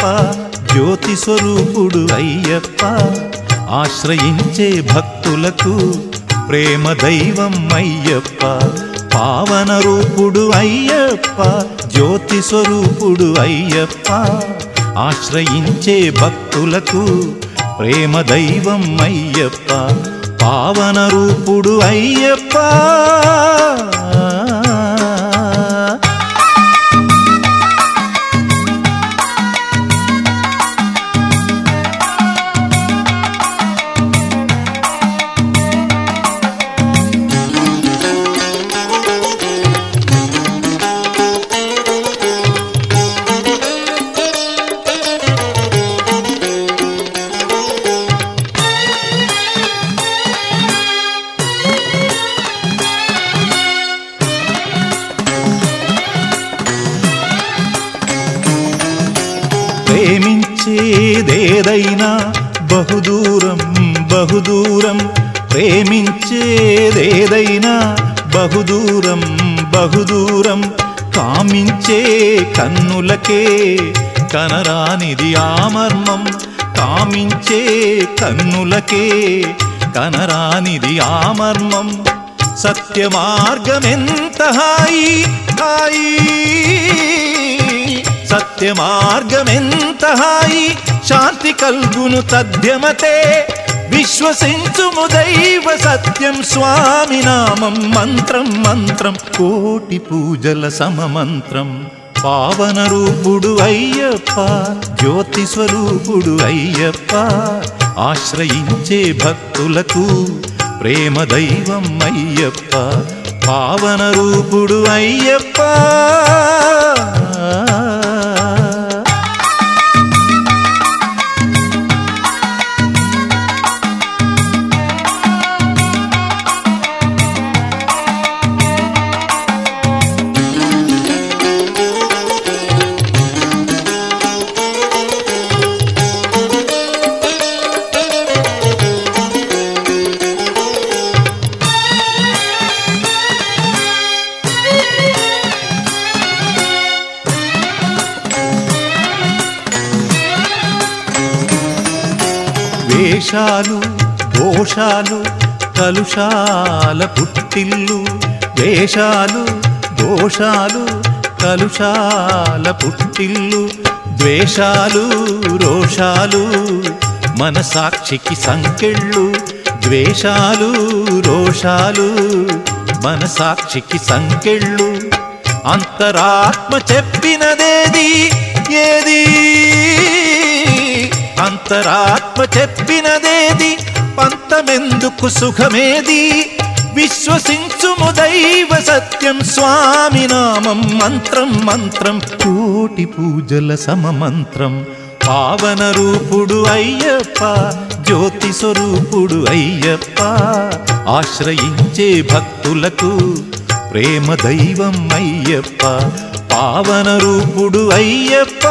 అయ్యప్ప జ్యోతి స్వరూపుడు అయ్యప్ప ఆశ్రయించే భక్తులకు ప్రేమ దైవం అయ్యప్ప పావన రూపుడు అయ్యప్ప జ్యోతి స్వరూపుడు అయ్యప్ప ఆశ్రయించే భక్తులకు ప్రేమ దైవం అయ్యప్ప పావన రూపుడు అయ్యప్ప. ప్రేమించేదేదైనా బహుదూరం బహుదూరం. ప్రేమించేదేదైనా బహుదూరం బహుదూరం. కామించే కన్నులకే కనరానిది ఆమర్మం కామించే కన్నులకే కనరానిది ఆమర్మం సత్య మార్గమెంత హాయి హాయి. సత్య మార్గమెంత హాయి శాంతి కల్గును తద్యమతే విశ్వసించుము దైవ సత్యం స్వామి నామం మంత్రం మంత్రం. కోటి పూజల సమమంత్రం పావన రూపుడు అయ్యప్ప జ్యోతి స్వరూపుడు అయ్యప్ప. ఆశ్రయించే భక్తులకు ప్రేమ దైవం అయ్యప్ప. పావన రూపుడు అయ్యప్ప. ద్వేషాలు దోషాలు కలుషాల పుట్టిల్లు. ద్వేషాలు దోషాలు కలుషాల పుట్టిల్లు. ద్వేషాలు రోషాలు మన సాక్షికి సంకెళ్ళు. ద్వేషాలు రోషాలు మన సాక్షికి సంకెళ్ళు. అంతరాత్మ చెప్పినదేది? ఏది? అంతరాత్మ చెప్పినదేది? పంతమెందుకు సుఖమేది? విశ్వసించుము దైవ సత్యం స్వామి నామం మంత్రం మంత్రం కోటి పూజల సమమంత్రం. పావన రూపుడు అయ్యప్ప జ్యోతి స్వరూపుడు అయ్యప్ప ఆశ్రయించే భక్తులకు ప్రేమ దైవం అయ్యప్ప పావన రూపుడు అయ్యప్ప.